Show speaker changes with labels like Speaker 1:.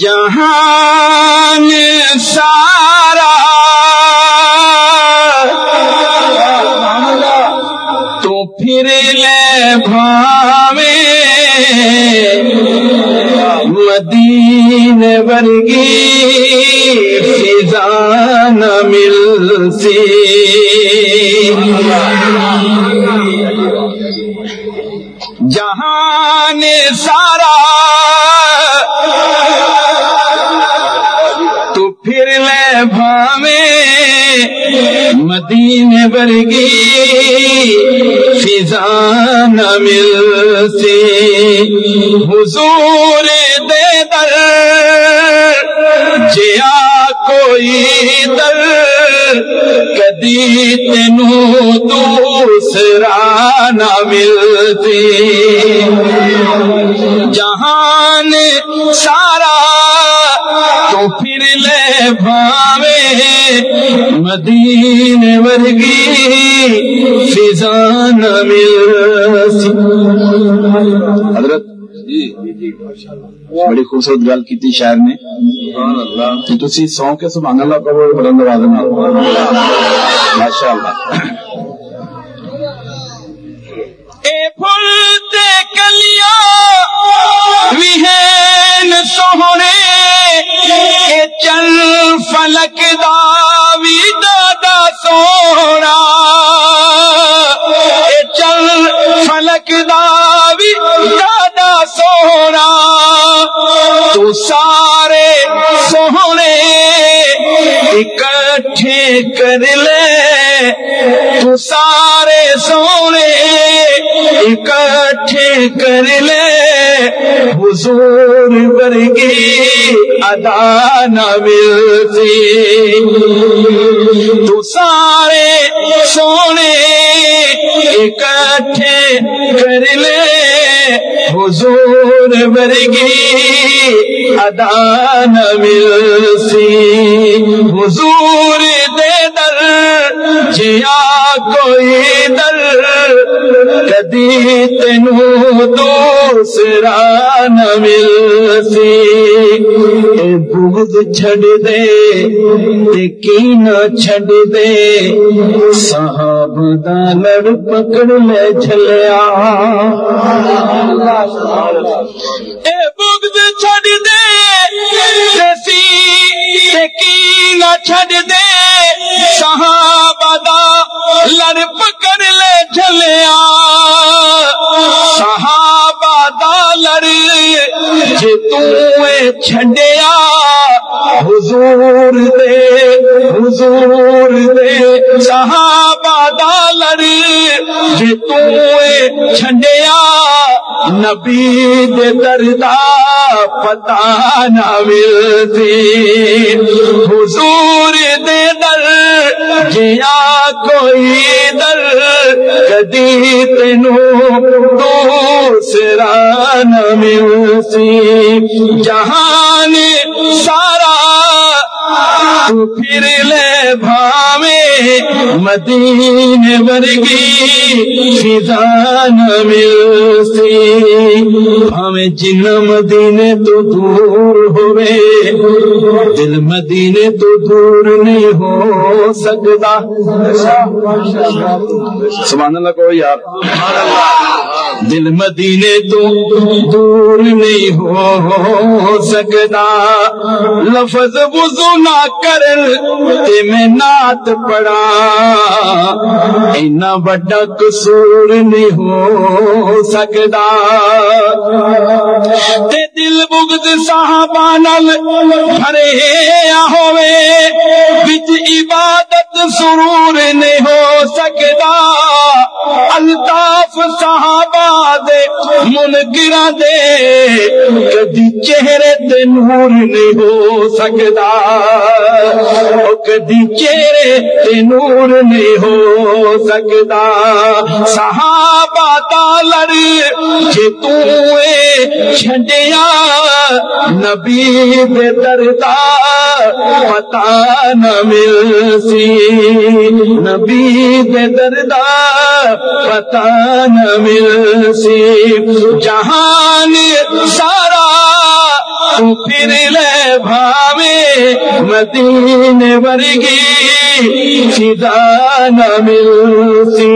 Speaker 1: جہان سارا تو پھر لے بھاوے مدین ورگی فضا نہ ملتی۔ جہان سارا بھاوے مدین ورگی فضا نہ ملتی حضور دے در جیا کوئی در، کدی تینوں دوسرا نہ ملتی جہان پھر لے بھاوے مدین ورگی فضا نہ ملتی حضرت بڑی خوبصورت گل کی شاعر نے۔ کہ تسی سو کے سبحان اللہ بلند آواز نال ماشاء اللہ۔ سارے سونے اکٹھے کر لے۔ تو سارے سونے اکٹھے کر لے۔ حضور ورگی ادا نہ ملتی۔ تو سارے سونے اکٹھے کر لے۔ حضور ورگی ادا نہ ملتی۔ حضور دے در جیا کوئی در کدی تینوں دوسرا نہ ملتی۔ اے بغض چھڑ دے تے کی نہ چھڑ دے۔ صاحب دا لڑ پکڑ لے چلیا جے چھڈیا حضور دے حضور دے۔ صحابہ دا لڑ جے تو چھڈیا، نبی دے دردا پتا نہ ملتی۔ حضور دے در جیا کوئی در، کدی تینوں دوسرا نہ ملتی جہان سارا تو پھر لے بھاوے مدین ورگی فضا نہ ملتی۔ بھاوے جن مدینے تو دور ہوئے، دل مدینے تو دور نہیں ہو سکتا۔ سبحان اللہ کو یار دل مدینے تو دور نہیں ہو سکتا۔ لفظ وضو نہ کر تے میں نعت پڑا اینا بڑا قصور نہیں ہو سکتا۔ تے دل بغض صحابہ نال بھرے ہوئے۔ وچ عبادت سرور نہیں ہو سکتا۔ صحابہ دے منکرا دے، کدی چہرے تے نور نہیں ہو سکتا۔ او کدی چہرے تے نور نہیں ہو سکتا۔ صحابہ دا لڑ جے تو اے چھڈیا نبی دے دردا پتا نہ ملسی۔ نبی دے دردا پتا نہ ملسی۔ جہان سارا پھر لے بھاوے مدینے ورگی فدا نہ ملتی